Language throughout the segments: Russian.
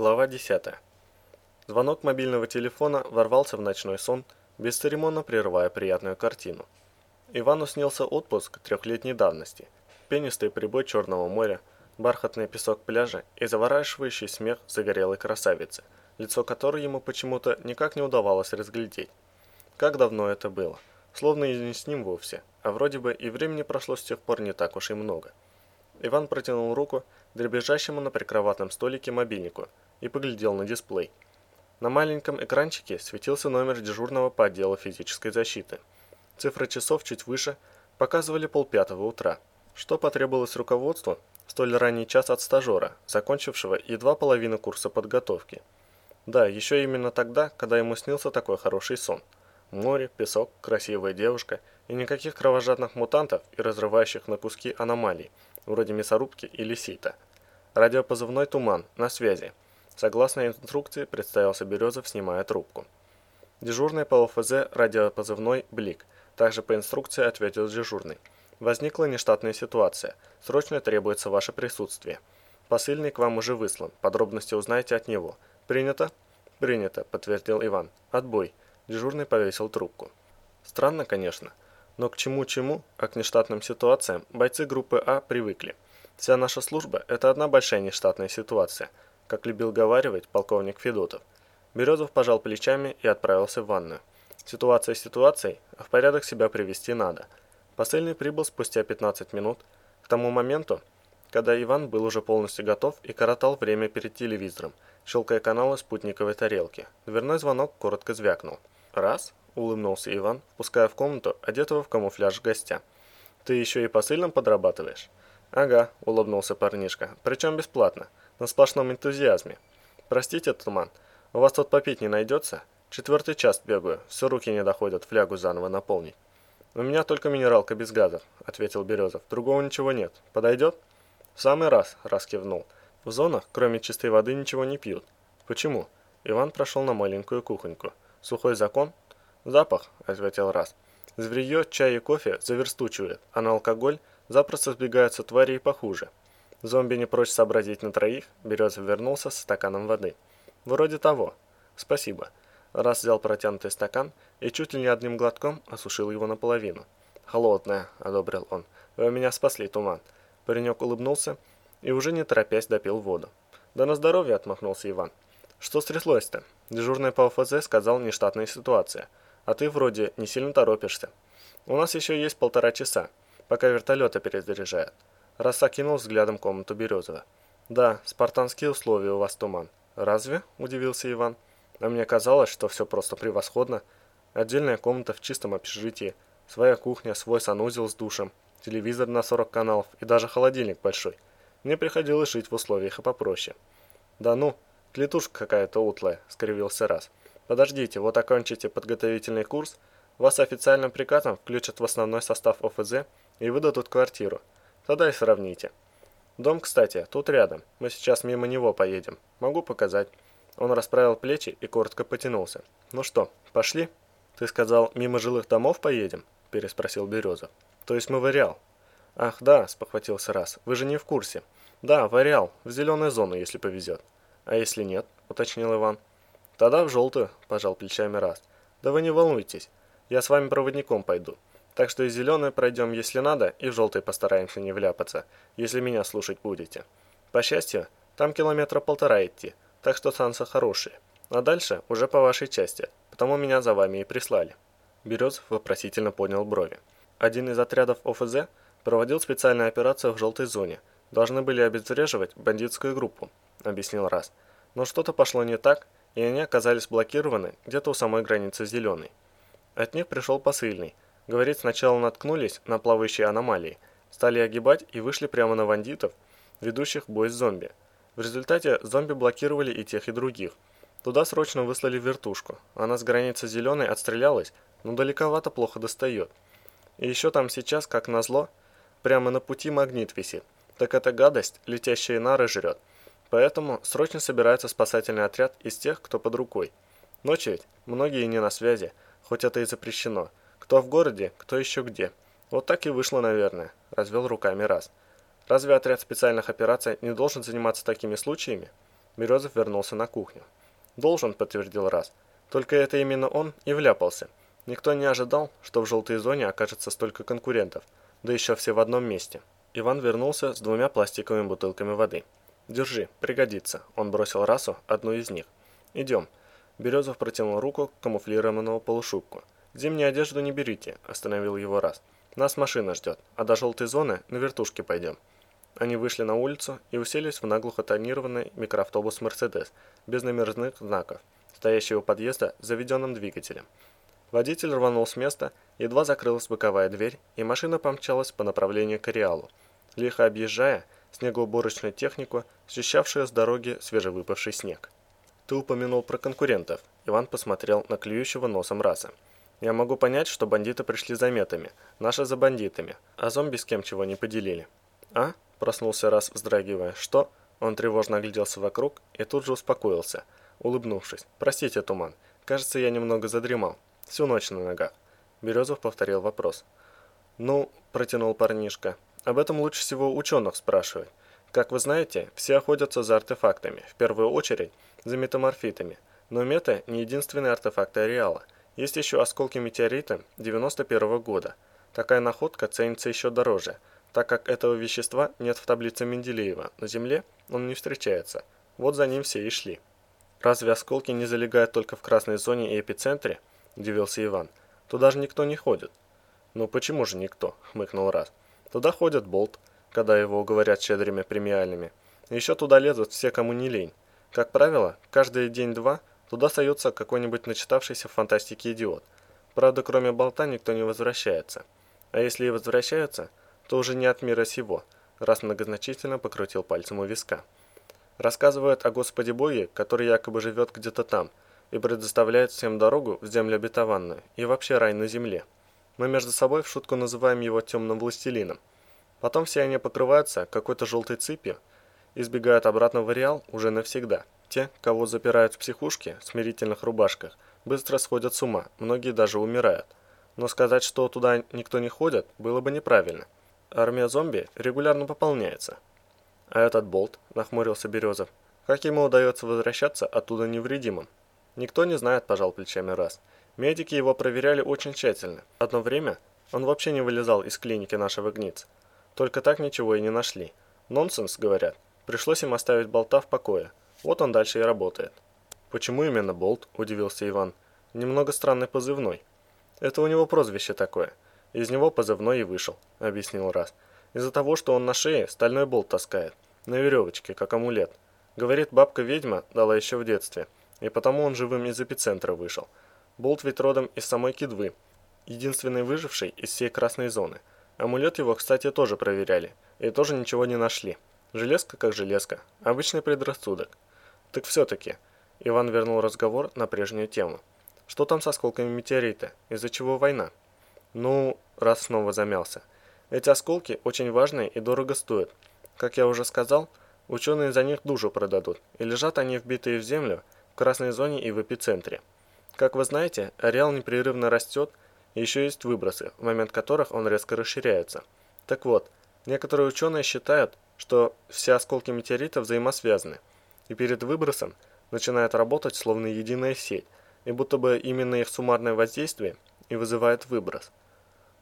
Глава 10. Звонок мобильного телефона ворвался в ночной сон, бесцеремонно прерывая приятную картину. Ивану снился отпуск трехлетней давности, пенистый прибой Черного моря, бархатный песок пляжа и завораживающий смех загорелой красавицы, лицо которой ему почему-то никак не удавалось разглядеть. Как давно это было? Словно и не с ним вовсе, а вроде бы и времени прошло с тех пор не так уж и много. Иван протянул руку дребезжащему на прикроватном столике мобильнику и поглядел на дисплей. На маленьком экранчике светился номер дежурного по отделу физической защиты. Цифры часов чуть выше показывали полпятого утра. Что потребовалось руководству в столь ранний час от стажера, закончившего едва половину курса подготовки? Да, еще именно тогда, когда ему снился такой хороший сон. Море, песок, красивая девушка и никаких кровожадных мутантов и разрывающих на куски аномалий – вроде мясорубки или сита. Радиопозывной «Туман» на связи. Согласно инструкции, представился Березов, снимая трубку. Дежурный по ОФЗ радиопозывной «Блик». Также по инструкции ответил дежурный. Возникла нештатная ситуация. Срочно требуется ваше присутствие. Посыльный к вам уже выслан. Подробности узнаете от него. Принято? Принято, подтвердил Иван. Отбой. Дежурный повесил трубку. Странно, конечно. Но к чему-чему, а к нештатным ситуациям бойцы группы А привыкли. Вся наша служба – это одна большая нештатная ситуация, как любил говаривать полковник Федотов. Березов пожал плечами и отправился в ванную. Ситуация ситуацией, а в порядок себя привести надо. Посыльный прибыл спустя 15 минут, к тому моменту, когда Иван был уже полностью готов и коротал время перед телевизором, щелкая каналы спутниковой тарелки. Дверной звонок коротко звякнул. Раз, – улыбнулся Иван, впуская в комнату одетого в камуфляж гостя. «Ты еще и посыльным подрабатываешь?» «Ага», – улыбнулся парнишка, – «причем бесплатно, на сплошном энтузиазме». «Простите, Туман, у вас тут попить не найдется? Четвертый час бегаю, все руки не доходят флягу заново наполнить». «У меня только минералка без газов», – ответил Березов. «Другого ничего нет. Подойдет?» «В самый раз», – раз кивнул. «В зонах, кроме чистой воды, ничего не пьют». «Почему?» Иван прошел на маленькую кухоньку. «Сухой закон?» «Запах», — ответил раз. «Зверье, чай и кофе заверстучивает, а на алкоголь запросто сбегаются твари и похуже». Зомби не прочь сообразить на троих, Березов вернулся с стаканом воды. «Вроде того». «Спасибо». Раз взял протянутый стакан и чуть ли не одним глотком осушил его наполовину. «Холодная», — одобрил он. «Вы меня спасли, туман». Паренек улыбнулся и уже не торопясь допил воду. «Да на здоровье», — отмахнулся Иван. «Что стряслось-то?» Дежурный по ОФЗ сказал нештатная ситуация — а ты вроде не сильно торопишься. У нас еще есть полтора часа, пока вертолеты перезаряжают. Раз окинул взглядом комнату Березова. Да, спартанские условия у вас, Туман. Разве? Удивился Иван. А мне казалось, что все просто превосходно. Отдельная комната в чистом общежитии, своя кухня, свой санузел с душем, телевизор на 40 каналов и даже холодильник большой. Мне приходилось жить в условиях и попроще. Да ну, клетушка какая-то утлая, скривился раз. Подождите, вот окончите подготовительный курс, вас официальным приказом включат в основной состав ОФЗ и выдадут квартиру. Тогда и сравните. Дом, кстати, тут рядом. Мы сейчас мимо него поедем. Могу показать. Он расправил плечи и коротко потянулся. Ну что, пошли? Ты сказал, мимо жилых домов поедем? Переспросил Березов. То есть мы в Ареал? Ах, да, спохватился раз. Вы же не в курсе. Да, в Ареал, в зеленую зону, если повезет. А если нет? Уточнил Иван. «Тогда в желтую», – пожал плечами раз. «Да вы не волнуйтесь, я с вами проводником пойду. Так что и зеленую пройдем, если надо, и в желтой постараемся не вляпаться, если меня слушать будете. По счастью, там километра полтора идти, так что шансы хорошие. А дальше уже по вашей части, потому меня за вами и прислали». Березов вопросительно поднял брови. Один из отрядов ОФЗ проводил специальную операцию в желтой зоне. Должны были обезвреживать бандитскую группу, объяснил Раз. Но что-то пошло не так, и они оказались блокированы где-то у самой границы зеленой. От них пришел посыльный. Говорит, сначала наткнулись на плавающие аномалии, стали огибать и вышли прямо на бандитов, ведущих бой с зомби. В результате зомби блокировали и тех, и других. Туда срочно выслали вертушку. Она с границы зеленой отстрелялась, но далековато плохо достает. И еще там сейчас, как назло, прямо на пути магнит висит. Так эта гадость летящие нары жрет. Поэтому срочно собирается спасательный отряд из тех, кто под рукой. Ночью ведь многие не на связи, хоть это и запрещено. Кто в городе, кто еще где. Вот так и вышло, наверное, развел руками раз. Разве отряд специальных операций не должен заниматься такими случаями? Березов вернулся на кухню. «Должен», — подтвердил раз. «Только это именно он и вляпался. Никто не ожидал, что в желтой зоне окажется столько конкурентов, да еще все в одном месте». Иван вернулся с двумя пластиковыми бутылками воды. «Держи, пригодится», — он бросил расу одну из них. «Идем». Березов протянул руку к камуфлированному полушубку. «Зимнюю одежду не берите», — остановил его раз. «Нас машина ждет, а до желтой зоны на вертушке пойдем». Они вышли на улицу и уселись в наглухо тонированный микроавтобус «Мерседес» без номерных знаков, стоящий у подъезда с заведенным двигателем. Водитель рванул с места, едва закрылась боковая дверь, и машина помчалась по направлению к ареалу, лихо объезжая снегоуборочную технику, счищавшую с дороги свежевыпавший снег. «Ты упомянул про конкурентов», — Иван посмотрел на клюющего носом раса. «Я могу понять, что бандиты пришли за метами, наши за бандитами, а зомби с кем чего не поделили». «А?» Проснулся раз, вздрагивая. «Что?» Он тревожно огляделся вокруг и тут же успокоился, улыбнувшись. «Простите, Туман. Кажется, я немного задремал. Всю ночь на ногах». Березов повторил вопрос. «Ну», — протянул парнишка, — «об этом лучше всего ученых спрашивать. Как вы знаете, все охотятся за артефактами, в первую очередь за метаморфитами. Но мета не единственный артефакт ареала. Есть еще осколки метеорита 91 -го года. Такая находка ценится еще дороже — так как этого вещества нет в таблице Менделеева, на Земле он не встречается. Вот за ним все и шли. «Разве осколки не залегают только в красной зоне и эпицентре?» – удивился Иван. «Туда же никто не ходит». «Ну почему же никто?» – хмыкнул Раз. «Туда ходит Болт, когда его уговорят щедрыми премиальными. еще туда лезут все, кому не лень. Как правило, каждый день-два туда остается какой-нибудь начитавшийся в фантастике идиот. Правда, кроме Болта никто не возвращается. А если и возвращаются – то уже не от мира сего, раз многозначительно покрутил пальцем у виска. Рассказывают о Господе Боге, который якобы живет где-то там и предоставляет всем дорогу в землю обетованную и вообще рай на земле. Мы между собой в шутку называем его темным властелином. Потом все они покрываются какой-то желтой цепью и сбегают обратно в ареал уже навсегда. Те, кого запирают в психушке, в смирительных рубашках, быстро сходят с ума, многие даже умирают. Но сказать, что туда никто не ходит, было бы неправильно – Армия зомби регулярно пополняется. А этот болт, нахмурился Березов, как ему удается возвращаться оттуда невредимым? Никто не знает, пожал плечами раз. Медики его проверяли очень тщательно. Одно время он вообще не вылезал из клиники нашего гниц. Только так ничего и не нашли. Нонсенс, говорят. Пришлось им оставить болта в покое. Вот он дальше и работает. Почему именно болт? Удивился Иван. Немного странный позывной. Это у него прозвище такое. Из него позывной и вышел, объяснил раз. Из-за того, что он на шее стальной болт таскает, на веревочке, как амулет. Говорит, бабка-ведьма дала еще в детстве, и потому он живым из эпицентра вышел. Болт ведь родом из самой Кидвы, единственный выживший из всей красной зоны. Амулет его, кстати, тоже проверяли, и тоже ничего не нашли. Железка как железка, обычный предрассудок. Так все-таки, Иван вернул разговор на прежнюю тему. Что там с осколками метеорита? Из-за чего война? Ну, раз снова замялся. Эти осколки очень важные и дорого стоят. Как я уже сказал, ученые за них душу продадут, и лежат они вбитые в землю в красной зоне и в эпицентре. Как вы знаете, ареал непрерывно растет, и еще есть выбросы, в момент которых он резко расширяется. Так вот, некоторые ученые считают, что все осколки метеорита взаимосвязаны, и перед выбросом начинают работать словно единая сеть, и будто бы именно их суммарное воздействие и вызывает выброс.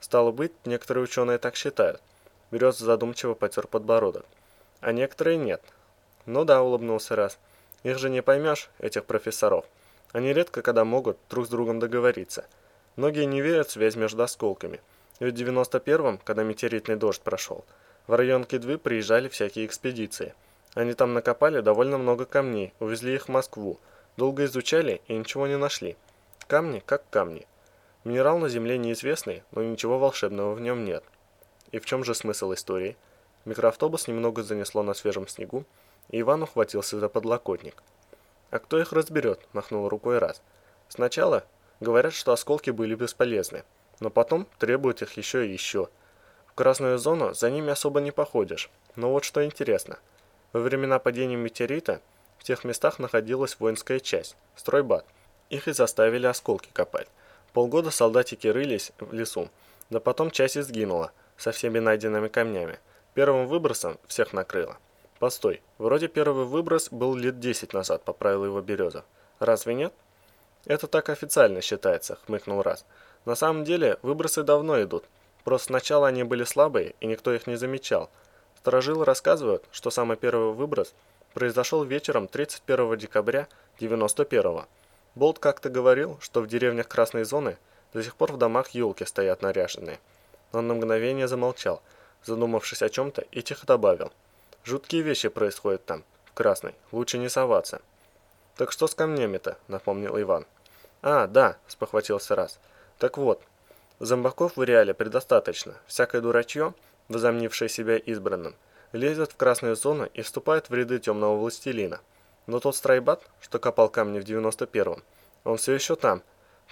Стало быть, некоторые ученые так считают. Береза задумчиво потер подбородок. А некоторые нет. Ну да, улыбнулся раз. Их же не поймешь, этих профессоров. Они редко когда могут друг с другом договориться. Многие не верят в связь между осколками. Ведь в 91-м, когда метеоритный дождь прошел, в район Кедвы приезжали всякие экспедиции. Они там накопали довольно много камней, увезли их в Москву, долго изучали и ничего не нашли. Камни как камни. Минерал на Земле неизвестный, но ничего волшебного в нем нет. И в чем же смысл истории? Микроавтобус немного занесло на свежем снегу, и Иван ухватился за подлокотник. «А кто их разберет?» – махнул рукой раз. «Сначала говорят, что осколки были бесполезны, но потом требуют их еще и еще. Красную зону за ними особо не походишь, но вот что интересно. Во времена падения метеорита в тех местах находилась воинская часть, стройбат. Их и заставили осколки копать. Полгода солдатики рылись в лесу, да потом часть сгинула со всеми найденными камнями. Первым выбросом всех накрыло. Постой, вроде первый выброс был лет 10 назад, поправил его Березов. Разве нет? Это так официально считается, хмыкнул Раз. На самом деле, выбросы давно идут. Просто сначала они были слабые, и никто их не замечал. Сторожилы рассказывают, что самый первый выброс произошел вечером 31 декабря 91 -го. Болт как-то говорил, что в деревнях Красной Зоны до сих пор в домах елки стоят наряженные. Он на мгновение замолчал, задумавшись о чем-то, и тихо добавил. «Жуткие вещи происходят там, в Красной, лучше не соваться». «Так что с камнями-то?» – напомнил Иван. «А, да», – спохватился раз. «Так вот, зомбаков в реале предостаточно. Всякое дурачье, возомнившее себя избранным, лезет в красную зону и вступает в ряды темного властелина. Но тот страйбат, что копал камни в 91-м, он все еще там.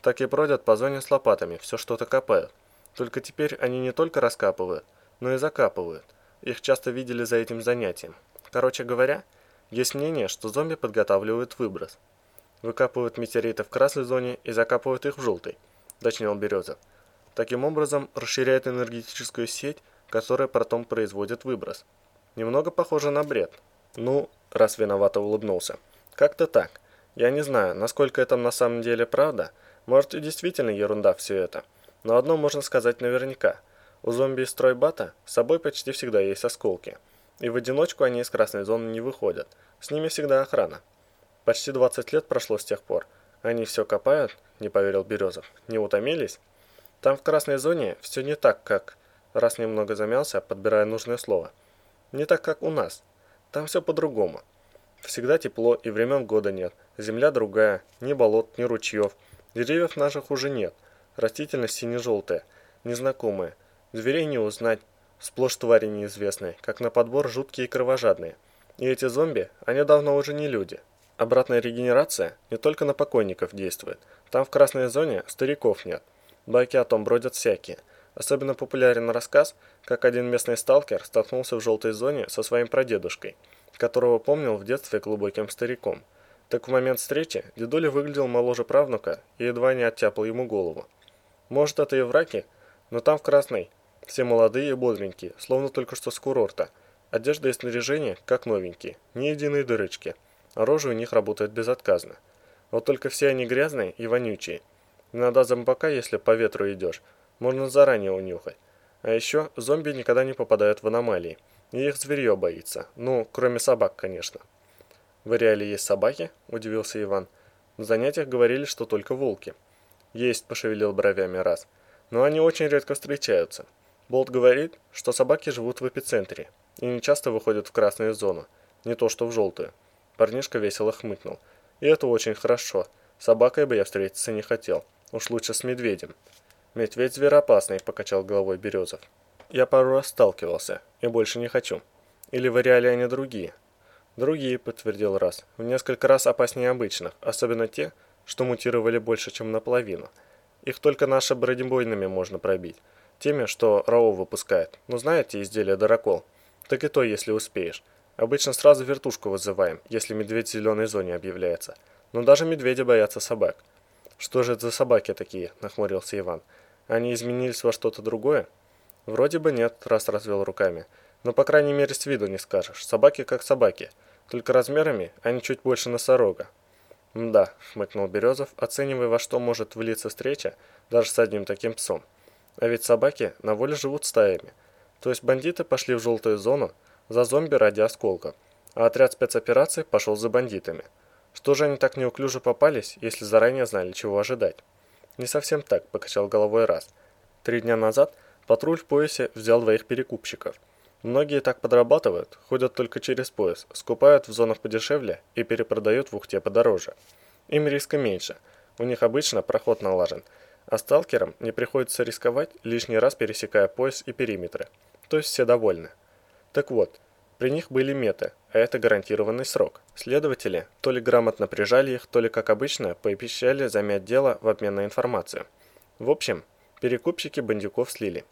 Так и бродят по зоне с лопатами, все что-то копают. Только теперь они не только раскапывают, но и закапывают. Их часто видели за этим занятием. Короче говоря, есть мнение, что зомби подготавливают выброс. Выкапывают метеориты в красной зоне и закапывают их в желтой, уточнил Березов. Таким образом, расширяют энергетическую сеть, которая потом производит выброс. Немного похоже на бред. Ну, раз виновато улыбнулся. Как-то так. Я не знаю, насколько это на самом деле правда. Может и действительно ерунда все это. Но одно можно сказать наверняка. У зомби из стройбата с собой почти всегда есть осколки. И в одиночку они из красной зоны не выходят. С ними всегда охрана. Почти 20 лет прошло с тех пор. Они все копают, не поверил Березов. Не утомились? Там в красной зоне все не так, как... Раз немного замялся, подбирая нужное слово. Не так, как у нас. Там все по-другому. Всегда тепло и времен года нет. Земля другая, ни болот, ни ручьев. Деревьев наших уже нет. Растительность сине-желтая, незнакомая. Зверей не узнать, сплошь твари неизвестные, как на подбор жуткие и кровожадные. И эти зомби, они давно уже не люди. Обратная регенерация не только на покойников действует. Там в красной зоне стариков нет. Байки о том бродят всякие. Особенно популярен рассказ, как один местный сталкер столкнулся в желтой зоне со своим прадедушкой – которого помнил в детстве глубоким стариком. Так в момент встречи дедуля выглядел моложе правнука и едва не оттяпал ему голову. Может, это и враки, но там в Красной все молодые и бодренькие, словно только что с курорта. Одежда и снаряжение как новенькие, ни единой дырочки. А рожи у них работают безотказно. Вот только все они грязные и вонючие. Иногда зомбака, если по ветру идешь, можно заранее унюхать. А еще зомби никогда не попадают в аномалии. И их зверье боится. Ну, кроме собак, конечно. В реале есть собаки? Удивился Иван. На занятиях говорили, что только волки. Есть, пошевелил бровями раз. Но они очень редко встречаются. Болт говорит, что собаки живут в эпицентре и не часто выходят в красную зону, не то что в желтую. Парнишка весело хмыкнул. И это очень хорошо. Собакой бы я встретиться не хотел. Уж лучше с медведем. Медведь зверопасный, покачал головой Березов. Я пару раз сталкивался, и больше не хочу. Или в реале они другие? Другие, подтвердил раз. В несколько раз опаснее обычных, особенно те, что мутировали больше, чем наполовину. Их только наши бронебойными можно пробить. Теми, что РАО выпускает. Ну знаете изделие Дорокол? Так и то, если успеешь. Обычно сразу вертушку вызываем, если медведь в зеленой зоне объявляется. Но даже медведи боятся собак. Что же это за собаки такие? Нахмурился Иван. Они изменились во что-то другое? Вроде бы нет, раз развел руками. Но по крайней мере с виду не скажешь. Собаки как собаки. Только размерами они чуть больше носорога. «Да», — хмыкнул Березов, оценивая, во что может влиться встреча даже с одним таким псом. А ведь собаки на воле живут стаями. То есть бандиты пошли в желтую зону за зомби ради осколка, а отряд спецопераций пошел за бандитами. Что же они так неуклюже попались, если заранее знали, чего ожидать? Не совсем так, покачал головой раз. Три дня назад Патруль в поясе взял двоих перекупщиков. Многие так подрабатывают, ходят только через пояс, скупают в зонах подешевле и перепродают в Ухте подороже. Им риска меньше, у них обычно проход налажен, а сталкерам не приходится рисковать, лишний раз пересекая пояс и периметры. То есть все довольны. Так вот, при них были меты, а это гарантированный срок. Следователи то ли грамотно прижали их, то ли, как обычно, пообещали замять дело в обмен на информацию. В общем, перекупщики бандюков слили.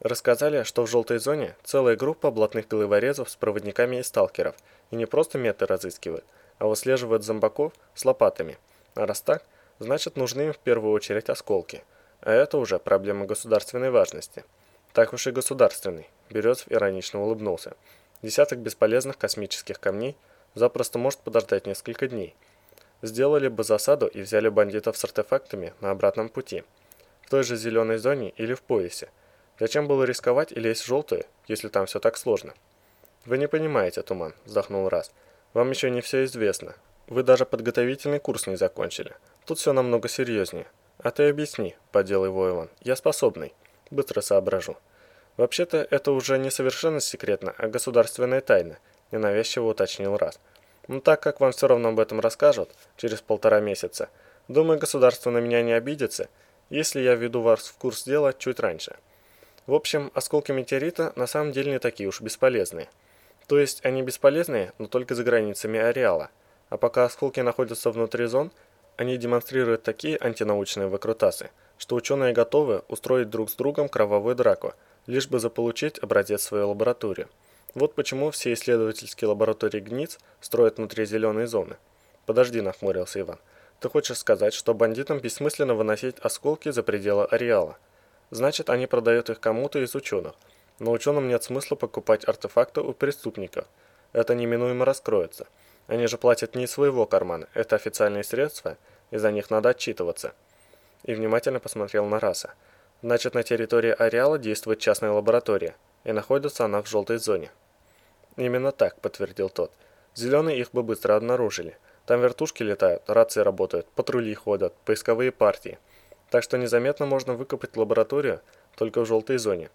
Рассказали, что в желтой зоне целая группа блатных головорезов с проводниками и сталкеров, и не просто меты разыскивают, а выслеживают зомбаков с лопатами. А раз так, значит нужны им в первую очередь осколки. А это уже проблема государственной важности. Так уж и государственный. Березов иронично улыбнулся. Десяток бесполезных космических камней запросто может подождать несколько дней. Сделали бы засаду и взяли бандитов с артефактами на обратном пути. В той же зеленой зоне или в поясе. Зачем было рисковать и лезть в желтую, если там все так сложно? Вы не понимаете, Туман, вздохнул Раз. Вам еще не все известно. Вы даже подготовительный курс не закончили. Тут все намного серьезнее. А ты объясни, подел его Иван. Я способный. Быстро соображу. Вообще-то это уже не совершенно секретно, а государственная тайна, ненавязчиво уточнил раз. Но так как вам все равно об этом расскажут через полтора месяца, думаю, государство на меня не обидится, если я введу вас в курс дела чуть раньше. В общем, осколки метеорита на самом деле не такие уж бесполезные. То есть они бесполезные, но только за границами ареала. А пока осколки находятся внутри зон, они демонстрируют такие антинаучные выкрутасы, что ученые готовы устроить друг с другом кровавую драку – лишь бы заполучить образец в свою лабораторию. Вот почему все исследовательские лаборатории ГНИЦ строят внутри зеленой зоны. Подожди, нахмурился Иван. Ты хочешь сказать, что бандитам бессмысленно выносить осколки за пределы ареала? Значит, они продают их кому-то из ученых. Но ученым нет смысла покупать артефакты у преступников. Это неминуемо раскроется. Они же платят не из своего кармана, это официальные средства, и за них надо отчитываться. И внимательно посмотрел на Раса. Значит, на территории ареала действует частная лаборатория, и находится она в желтой зоне. Именно так, подтвердил тот. Зеленые их бы быстро обнаружили. Там вертушки летают, рации работают, патрули ходят, поисковые партии. Так что незаметно можно выкопать лабораторию только в желтой зоне.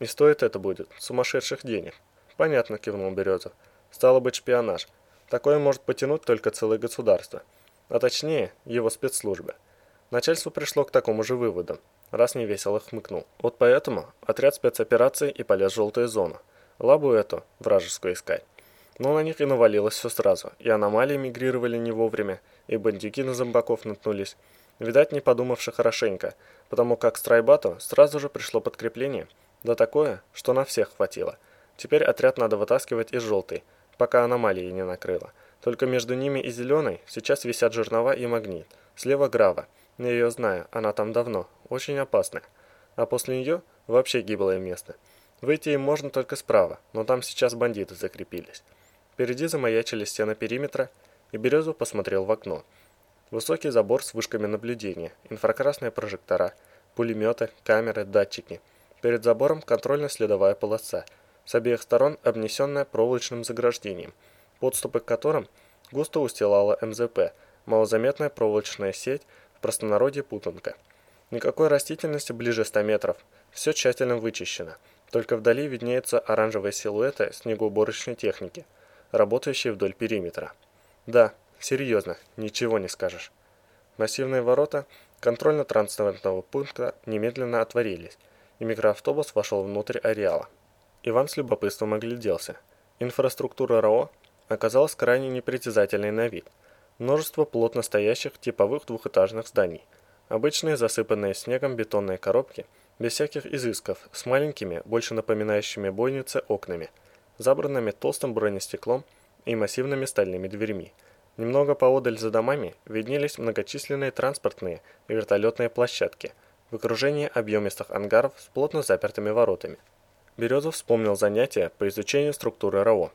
И стоит это будет сумасшедших денег. Понятно, кивнул Березов. Стало быть шпионаж. Такое может потянуть только целое государство. А точнее, его спецслужбы. Начальство пришло к такому же выводу раз невесело хмыкнул. Вот поэтому отряд спецопераций и полез в желтую зону. Лабу эту, вражескую искать. Но на них и навалилось все сразу. И аномалии мигрировали не вовремя, и бандюки на зомбаков наткнулись. Видать, не подумавши хорошенько, потому как Страйбату сразу же пришло подкрепление. Да такое, что на всех хватило. Теперь отряд надо вытаскивать из желтой, пока аномалии не накрыло. Только между ними и зеленой сейчас висят жернова и магнит. Слева Грава. Я ее знаю, она там давно, очень опасная. А после нее вообще гиблое место. Выйти им можно только справа, но там сейчас бандиты закрепились. Впереди замаячили стены периметра, и Березов посмотрел в окно. Высокий забор с вышками наблюдения, инфракрасные прожектора, пулеметы, камеры, датчики. Перед забором контрольно-следовая полоса, с обеих сторон обнесенная проволочным заграждением, подступы к которым густо устилала МЗП, малозаметная проволочная сеть простонародье путанка. Никакой растительности ближе 100 метров, все тщательно вычищено. Только вдали виднеются оранжевые силуэты снегоуборочной техники, работающие вдоль периметра. Да, серьезно, ничего не скажешь. Массивные ворота контрольно-транспортного пункта немедленно отворились, и микроавтобус вошел внутрь ареала. Иван с любопытством огляделся. Инфраструктура РАО оказалась крайне непритязательной на вид – Множество плотно стоящих типовых двухэтажных зданий. Обычные засыпанные снегом бетонные коробки, без всяких изысков, с маленькими, больше напоминающими бойницы окнами, забранными толстым бронестеклом и массивными стальными дверьми. Немного поодаль за домами виднелись многочисленные транспортные и вертолетные площадки в окружении объемистых ангаров с плотно запертыми воротами. Березов вспомнил занятия по изучению структуры РАО.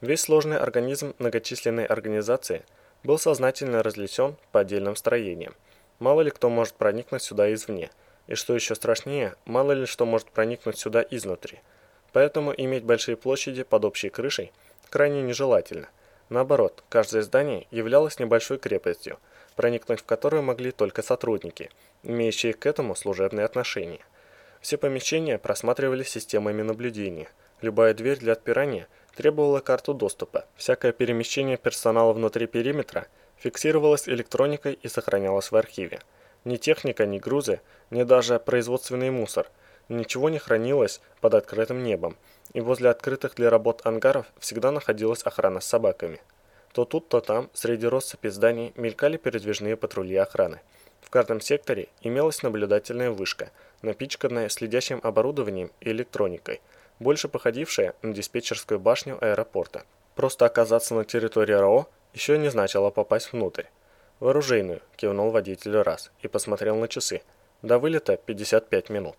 Весь сложный организм многочисленной организации – был сознательно различен по отдельным строениям. Мало ли кто может проникнуть сюда извне, и что еще страшнее, мало ли что может проникнуть сюда изнутри. Поэтому иметь большие площади под общей крышей крайне нежелательно. Наоборот, каждое здание являлось небольшой крепостью, проникнуть в которую могли только сотрудники, имеющие к этому служебные отношения. Все помещения просматривались системами наблюдения. Любая дверь для отпирания – требовала карту доступа. Всякое перемещение персонала внутри периметра фиксировалось электроникой и сохранялось в архиве. Ни техника, ни грузы, ни даже производственный мусор. Ничего не хранилось под открытым небом, и возле открытых для работ ангаров всегда находилась охрана с собаками. То тут, то там, среди россыпи зданий, мелькали передвижные патрули охраны. В каждом секторе имелась наблюдательная вышка, напичканная следящим оборудованием и электроникой – больше походившая на диспетчерскую башню аэропорта. Просто оказаться на территории РАО еще не значило попасть внутрь. «В оружейную», – кивнул водитель раз и посмотрел на часы. До вылета 55 минут.